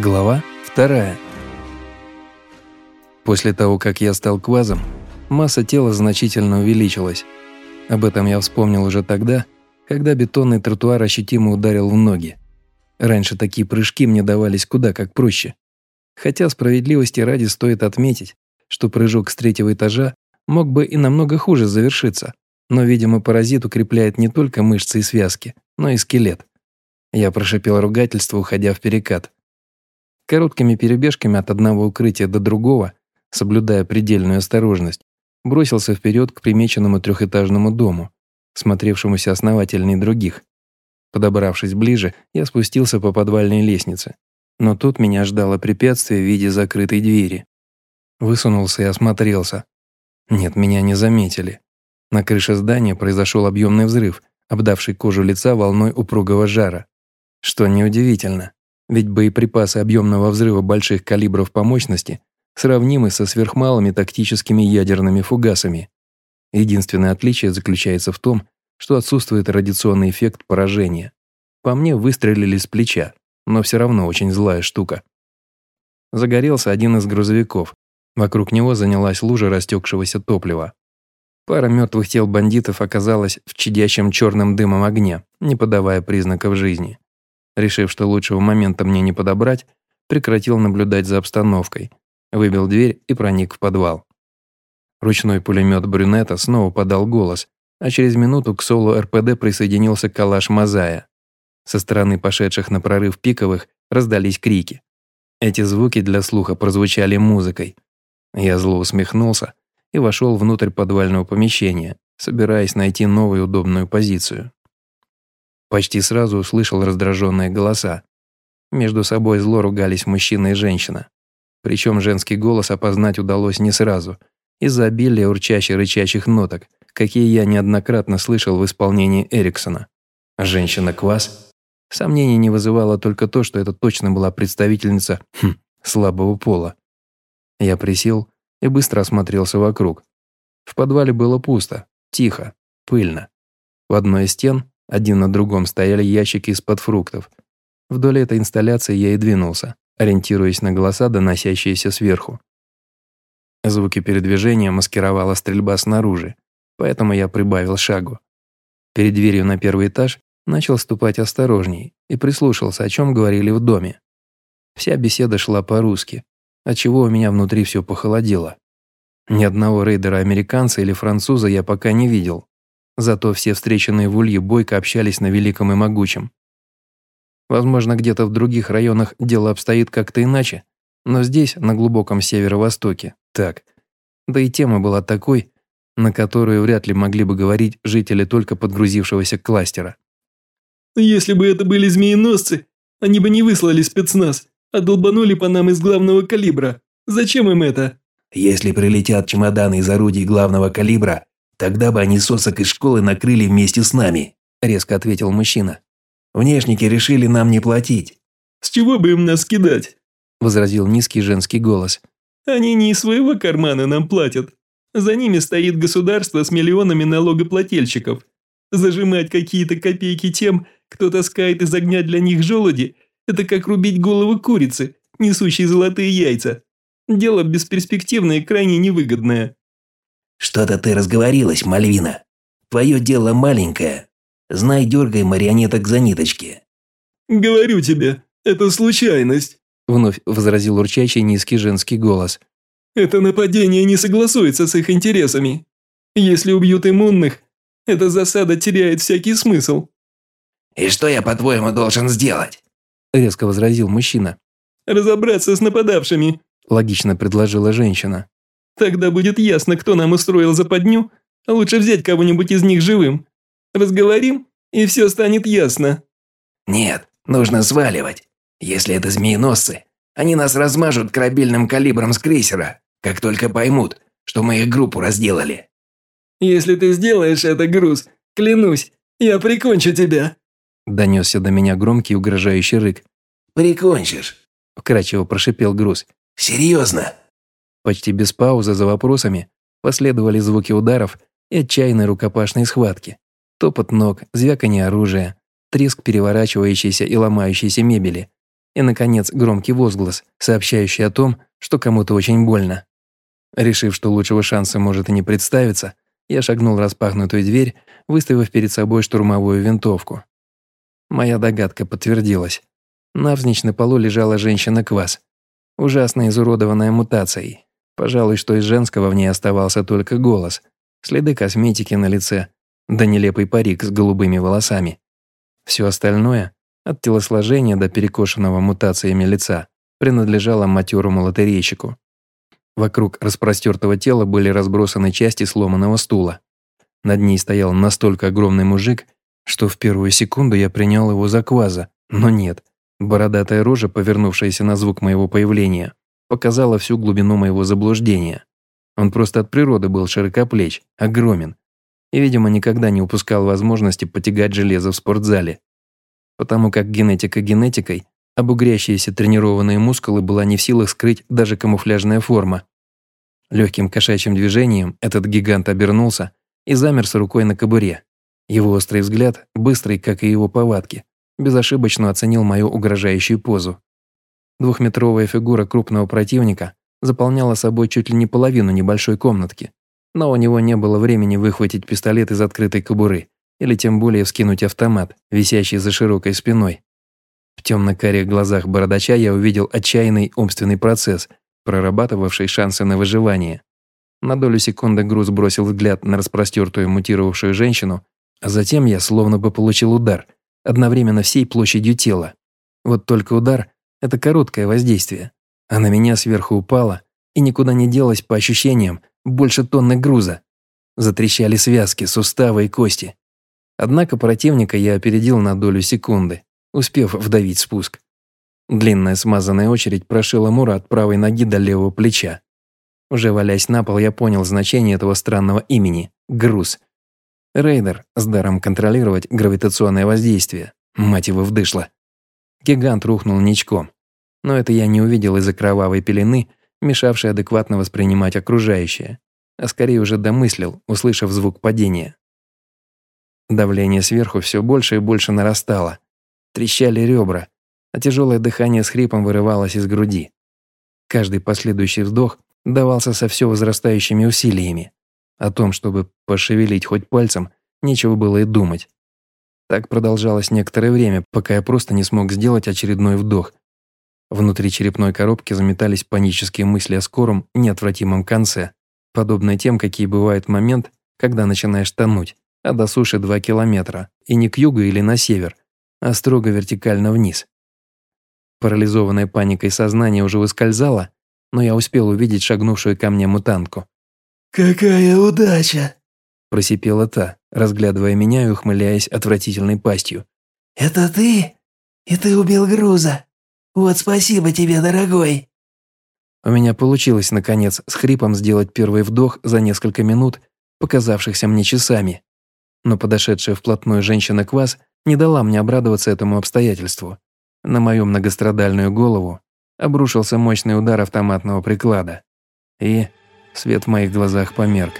Глава вторая. После того, как я стал квазом, масса тела значительно увеличилась. Об этом я вспомнил уже тогда, когда бетонный тротуар ощутимо ударил в ноги. Раньше такие прыжки мне давались куда как проще. Хотя справедливости ради стоит отметить, что прыжок с третьего этажа мог бы и намного хуже завершиться, но, видимо, паразит укрепляет не только мышцы и связки, но и скелет. Я прошипел ругательство, уходя в перекат. Короткими перебежками от одного укрытия до другого, соблюдая предельную осторожность, бросился вперед к примеченному трехэтажному дому, смотревшемуся основательней других. Подобравшись ближе, я спустился по подвальной лестнице. Но тут меня ждало препятствие в виде закрытой двери. Высунулся и осмотрелся. Нет, меня не заметили. На крыше здания произошел объемный взрыв, обдавший кожу лица волной упругого жара. Что неудивительно, ведь боеприпасы объемного взрыва больших калибров по мощности сравнимы со сверхмалыми тактическими ядерными фугасами. Единственное отличие заключается в том, что отсутствует радиационный эффект поражения. По мне выстрелили с плеча, но все равно очень злая штука. Загорелся один из грузовиков. Вокруг него занялась лужа растекшегося топлива. Пара мертвых тел бандитов оказалась в чадящем черным дымом огне, не подавая признаков жизни. Решив, что лучшего момента мне не подобрать, прекратил наблюдать за обстановкой, выбил дверь и проник в подвал. Ручной пулемет брюнета снова подал голос, а через минуту к соло РПД присоединился калаш Мазая. Со стороны пошедших на прорыв пиковых раздались крики. Эти звуки для слуха прозвучали музыкой. Я зло усмехнулся и вошел внутрь подвального помещения, собираясь найти новую удобную позицию. Почти сразу услышал раздраженные голоса. Между собой зло ругались мужчина и женщина. Причем женский голос опознать удалось не сразу, из-за обилия урчащих-рычащих ноток, какие я неоднократно слышал в исполнении Эриксона. Женщина-квас? Сомнений не вызывало только то, что это точно была представительница хм, слабого пола. Я присел и быстро осмотрелся вокруг. В подвале было пусто, тихо, пыльно. В одной из стен один на другом стояли ящики из-под фруктов. Вдоль этой инсталляции я и двинулся, ориентируясь на голоса, доносящиеся сверху. Звуки передвижения маскировала стрельба снаружи, поэтому я прибавил шагу. Перед дверью на первый этаж начал ступать осторожней и прислушался, о чем говорили в доме. Вся беседа шла по-русски, отчего у меня внутри все похолодело. Ни одного рейдера-американца или француза я пока не видел, Зато все встреченные в Улье бойко общались на великом и могучем. Возможно, где-то в других районах дело обстоит как-то иначе, но здесь, на глубоком северо-востоке, так. Да и тема была такой, на которую вряд ли могли бы говорить жители только подгрузившегося кластера. «Если бы это были змееносцы, они бы не выслали спецназ, а долбанули по нам из главного калибра. Зачем им это?» «Если прилетят чемоданы из орудий главного калибра, Тогда бы они сосок из школы накрыли вместе с нами», – резко ответил мужчина. «Внешники решили нам не платить». «С чего бы им нас кидать?» – возразил низкий женский голос. «Они не из своего кармана нам платят. За ними стоит государство с миллионами налогоплательщиков. Зажимать какие-то копейки тем, кто таскает из огня для них желуди, это как рубить голову курицы, несущей золотые яйца. Дело бесперспективное и крайне невыгодное». «Что-то ты разговорилась, Мальвина. Твое дело маленькое. Знай, дергай марионеток за ниточки». «Говорю тебе, это случайность», – вновь возразил урчащий низкий женский голос. «Это нападение не согласуется с их интересами. Если убьют иммунных, эта засада теряет всякий смысл». «И что я, по-твоему, должен сделать?» – резко возразил мужчина. «Разобраться с нападавшими», – логично предложила женщина. Тогда будет ясно, кто нам устроил западню, а лучше взять кого-нибудь из них живым. Разговорим, и все станет ясно». «Нет, нужно сваливать. Если это змееносцы, они нас размажут корабельным калибром с крейсера, как только поймут, что мы их группу разделали». «Если ты сделаешь это, Груз, клянусь, я прикончу тебя», донесся до меня громкий угрожающий рык. «Прикончишь», – вкрадчиво прошипел Груз. «Серьезно?» Почти без паузы за вопросами последовали звуки ударов и отчаянной рукопашной схватки. Топот ног, звяканье оружия, треск переворачивающейся и ломающейся мебели. И, наконец, громкий возглас, сообщающий о том, что кому-то очень больно. Решив, что лучшего шанса может и не представиться, я шагнул распахнутую дверь, выставив перед собой штурмовую винтовку. Моя догадка подтвердилась. Навзничь на полу лежала женщина-квас, ужасно изуродованная мутацией. Пожалуй, что из женского в ней оставался только голос, следы косметики на лице, да нелепый парик с голубыми волосами. Все остальное, от телосложения до перекошенного мутациями лица, принадлежало матерому лотерейщику. Вокруг распростертого тела были разбросаны части сломанного стула. Над ней стоял настолько огромный мужик, что в первую секунду я принял его за кваза, но нет. Бородатая рожа, повернувшаяся на звук моего появления, показала всю глубину моего заблуждения. Он просто от природы был широкоплеч, огромен, и, видимо, никогда не упускал возможности потягать железо в спортзале. Потому как генетика генетикой, обугрящиеся тренированные мускулы была не в силах скрыть даже камуфляжная форма. Легким кошачьим движением этот гигант обернулся и замер с рукой на кобуре. Его острый взгляд, быстрый, как и его повадки, безошибочно оценил мою угрожающую позу. Двухметровая фигура крупного противника заполняла собой чуть ли не половину небольшой комнатки, но у него не было времени выхватить пистолет из открытой кобуры или тем более вскинуть автомат, висящий за широкой спиной. В темно-карих глазах бородача я увидел отчаянный умственный процесс, прорабатывавший шансы на выживание. На долю секунды груз бросил взгляд на распростертую мутировавшую женщину, а затем я словно бы получил удар, одновременно всей площадью тела. Вот только удар – это короткое воздействие, а на меня сверху упало и никуда не делось по ощущениям больше тонны груза. Затрещали связки, суставы и кости. Однако противника я опередил на долю секунды, успев вдавить спуск. Длинная смазанная очередь прошила Мура от правой ноги до левого плеча. Уже валясь на пол, я понял значение этого странного имени – груз. Рейдер с даром контролировать гравитационное воздействие. Мать его вдышло. Гигант рухнул ничком. Но это я не увидел из-за кровавой пелены, мешавшей адекватно воспринимать окружающее, а скорее уже домыслил, услышав звук падения. Давление сверху все больше и больше нарастало. Трещали ребра, а тяжелое дыхание с хрипом вырывалось из груди. Каждый последующий вздох давался со все возрастающими усилиями. О том, чтобы пошевелить хоть пальцем, нечего было и думать. Так продолжалось некоторое время, пока я просто не смог сделать очередной вдох. Внутри черепной коробки заметались панические мысли о скором, неотвратимом конце, подобные тем, какие бывают в момент, когда начинаешь тонуть, а до суши 2 километра, и не к югу или на север, а строго вертикально вниз. Парализованное паникой сознание уже выскользало, но я успел увидеть шагнувшую ко мне мутантку. «Какая удача!» – просипела та, разглядывая меня и ухмыляясь отвратительной пастью. «Это ты? И ты убил Груза? Вот спасибо тебе, дорогой!» У меня получилось, наконец, с хрипом сделать первый вдох за несколько минут, показавшихся мне часами. Но подошедшая вплотную женщина-квас не дала мне обрадоваться этому обстоятельству. На мою многострадальную голову обрушился мощный удар автоматного приклада. И свет в моих глазах померк.